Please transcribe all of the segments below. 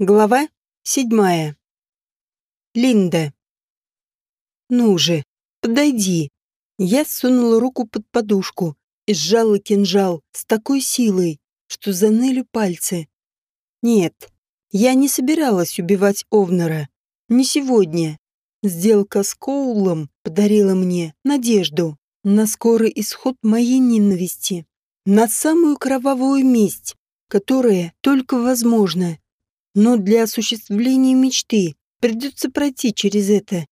Глава седьмая. Линда. «Ну же, подойди». Я сунула руку под подушку и сжала кинжал с такой силой, что заныли пальцы. Нет, я не собиралась убивать Овнера. Не сегодня. Сделка с Коулом подарила мне надежду на скорый исход моей ненависти, на самую кровавую месть, которая только возможна но для осуществления мечты придется пройти через это.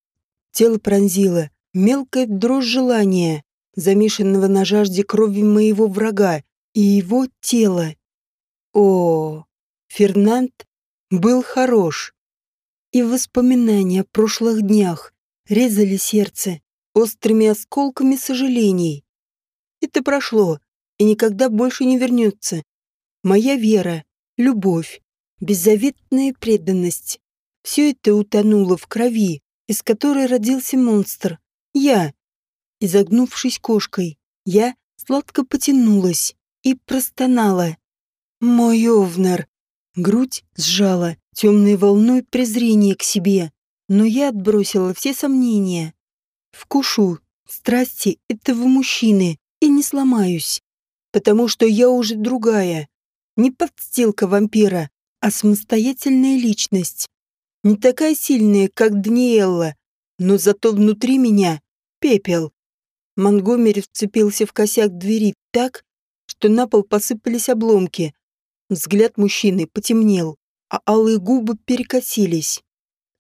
Тело пронзило мелкая дрожь желания, замешанного на жажде крови моего врага и его тела. О, Фернанд был хорош. И воспоминания о прошлых днях резали сердце острыми осколками сожалений. Это прошло и никогда больше не вернется. Моя вера, любовь, беззаветная преданность. Все это утонуло в крови, из которой родился монстр. Я. Изогнувшись кошкой, я сладко потянулась и простонала. Мой овнер. Грудь сжала темной волной презрения к себе, но я отбросила все сомнения. Вкушу страсти этого мужчины и не сломаюсь, потому что я уже другая. Не подстилка вампира, а самостоятельная личность. Не такая сильная, как Даниэлла, но зато внутри меня пепел. Монгомери вцепился в косяк двери так, что на пол посыпались обломки. Взгляд мужчины потемнел, а алые губы перекосились.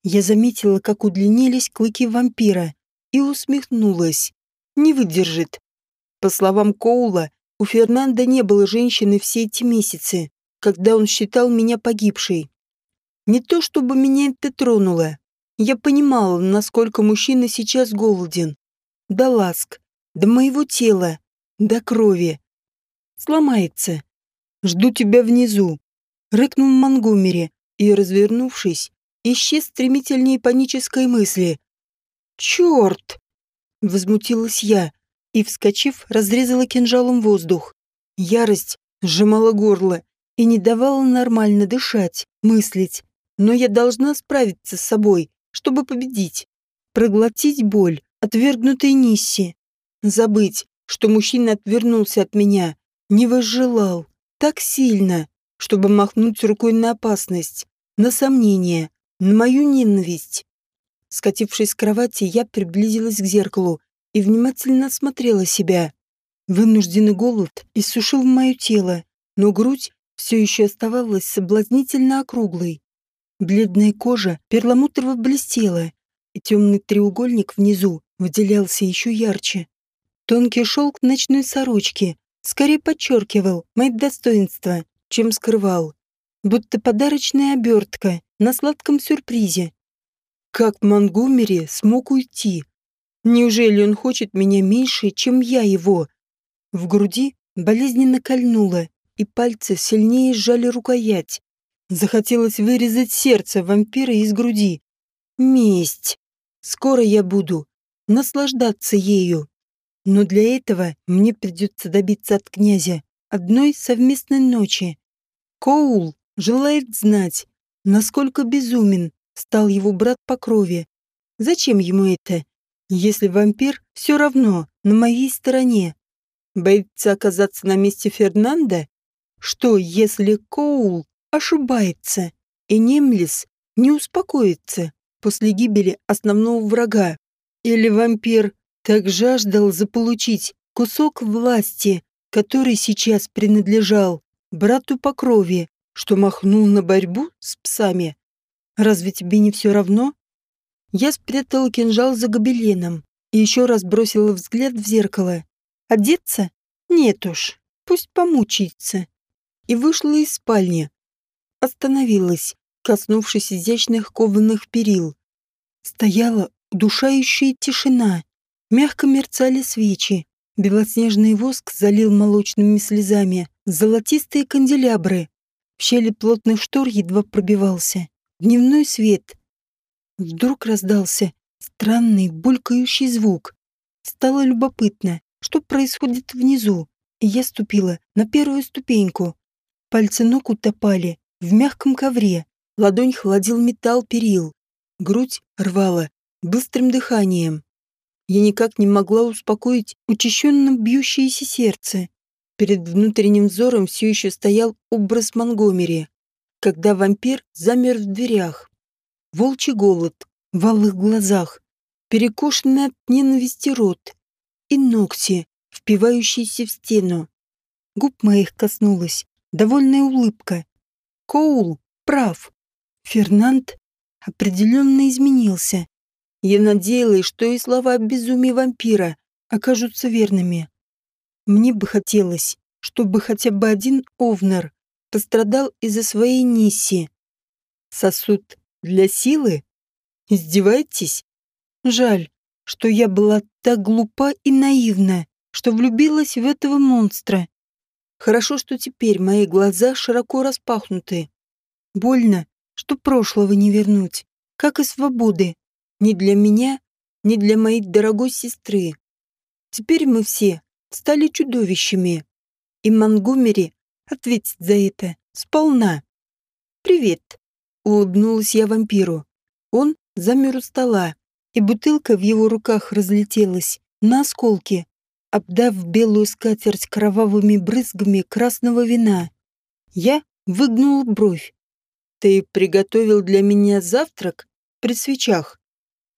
Я заметила, как удлинились клыки вампира, и усмехнулась. Не выдержит. По словам Коула, у Фернанда не было женщины все эти месяцы когда он считал меня погибшей. Не то чтобы меня это тронуло. Я понимала, насколько мужчина сейчас голоден. До ласк, до моего тела, до крови. Сломается. Жду тебя внизу. Рыкнул Монгомери и, развернувшись, исчез стремительнее панической мысли. «Черт!» — возмутилась я и, вскочив, разрезала кинжалом воздух. Ярость сжимала горло, и не давала нормально дышать, мыслить. Но я должна справиться с собой, чтобы победить. Проглотить боль, отвергнутой Нисси. Забыть, что мужчина отвернулся от меня, не возжелал. Так сильно, чтобы махнуть рукой на опасность, на сомнение, на мою ненависть. Скатившись с кровати, я приблизилась к зеркалу и внимательно осмотрела себя. Вынужденный голод иссушил мое тело, но грудь все еще оставалась соблазнительно округлой. Бледная кожа перламутрово блестела, и темный треугольник внизу выделялся еще ярче. Тонкий шелк ночной сорочки скорее подчеркивал мои достоинства, чем скрывал, будто подарочная обертка на сладком сюрпризе. Как Монгомери смог уйти? Неужели он хочет меня меньше, чем я его? В груди болезненно кольнуло, и пальцы сильнее сжали рукоять. Захотелось вырезать сердце вампира из груди. Месть. Скоро я буду наслаждаться ею. Но для этого мне придется добиться от князя одной совместной ночи. Коул желает знать, насколько безумен стал его брат по крови. Зачем ему это, если вампир все равно на моей стороне? Боится оказаться на месте Фернанда? Что, если Коул ошибается, и Немлис не успокоится после гибели основного врага? Или вампир так жаждал заполучить кусок власти, который сейчас принадлежал брату по крови, что махнул на борьбу с псами? Разве тебе не все равно? Я спрятала кинжал за гобеленом и еще раз бросила взгляд в зеркало. Одеться? Нет уж, пусть помучается и вышла из спальни. Остановилась, коснувшись изящных кованых перил. Стояла удушающая тишина. Мягко мерцали свечи. Белоснежный воск залил молочными слезами золотистые канделябры. В щели плотных штор едва пробивался. Дневной свет. Вдруг раздался странный булькающий звук. Стало любопытно, что происходит внизу, и я ступила на первую ступеньку. Пальцы ног утопали в мягком ковре, Ладонь холодил металл перил. Грудь рвала быстрым дыханием. Я никак не могла успокоить учащенно бьющееся сердце. Перед внутренним взором все еще стоял образ Монгомери, когда вампир замер в дверях. Волчий голод в алых глазах, перекошенный от ненависти рот и ногти, впивающиеся в стену. Губ моих коснулась довольная улыбка. Коул прав. Фернанд определенно изменился. Я надеялась, что и слова о безумии вампира окажутся верными. Мне бы хотелось, чтобы хотя бы один Овнер пострадал из-за своей Нисси. Сосуд для силы? Издеваетесь? Жаль, что я была так глупа и наивна, что влюбилась в этого монстра. Хорошо, что теперь мои глаза широко распахнуты. Больно, что прошлого не вернуть, как и свободы. Ни для меня, ни для моей дорогой сестры. Теперь мы все стали чудовищами. И Монгомери ответит за это сполна. «Привет», — улыбнулась я вампиру. Он замер у стола, и бутылка в его руках разлетелась на осколки, обдав белую скатерть кровавыми брызгами красного вина. Я выгнула бровь. «Ты приготовил для меня завтрак при свечах?»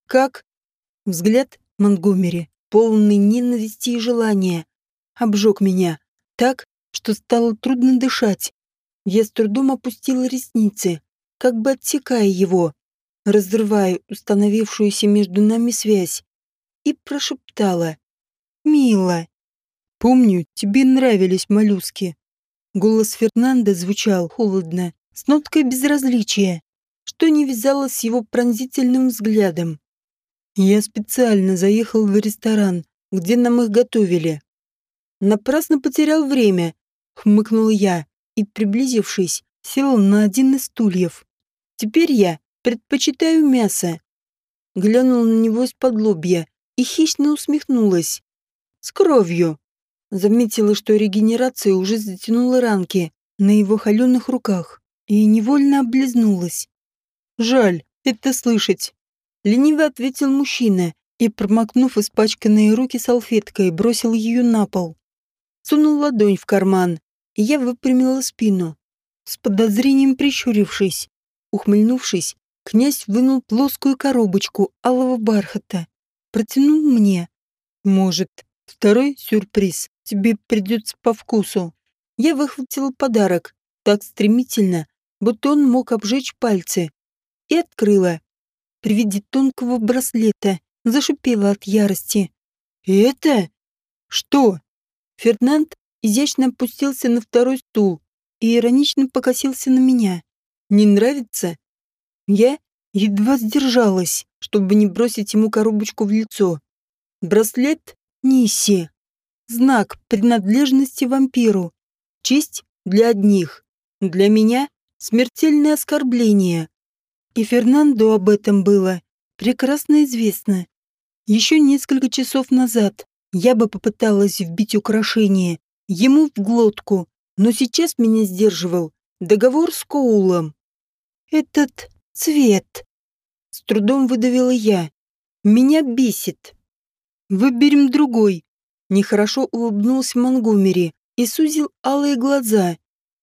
«Как?» Взгляд Монгомери, полный ненависти и желания, обжег меня так, что стало трудно дышать. Я с трудом опустила ресницы, как бы отсекая его, разрывая установившуюся между нами связь, и прошептала «Мила». «Помню, тебе нравились моллюски». Голос Фернанда звучал холодно, с ноткой безразличия, что не вязалось с его пронзительным взглядом. Я специально заехал в ресторан, где нам их готовили. Напрасно потерял время, хмыкнул я и, приблизившись, сел на один из стульев. Теперь я предпочитаю мясо. Глянул на него из-под лобья и хищно усмехнулась. С кровью. Заметила, что регенерация уже затянула ранки на его холеных руках и невольно облизнулась. Жаль это слышать. Лениво ответил мужчина и, промокнув испачканные руки салфеткой, бросил ее на пол. Сунул ладонь в карман, и я выпрямила спину. С подозрением прищурившись, ухмыльнувшись, князь вынул плоскую коробочку алого бархата. Протянул мне. Может, второй сюрприз тебе придется по вкусу. Я выхватила подарок так стремительно, будто он мог обжечь пальцы, и открыла при виде тонкого браслета зашипела от ярости. «Это? Что?» Фернанд изящно опустился на второй стул и иронично покосился на меня. «Не нравится?» Я едва сдержалась, чтобы не бросить ему коробочку в лицо. Браслет Нисси. Знак принадлежности вампиру. Честь для одних. Для меня смертельное оскорбление. И Фернандо об этом было прекрасно известно. Еще несколько часов назад я бы попыталась вбить украшение ему в глотку, но сейчас меня сдерживал договор с Коулом. Этот цвет. С трудом выдавила я. Меня бесит. Выберем другой. Нехорошо улыбнулся Монгомери и сузил алые глаза.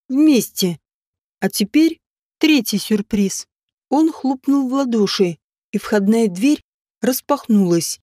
Вместе. А теперь третий сюрприз. Он хлопнул в ладоши, и входная дверь распахнулась.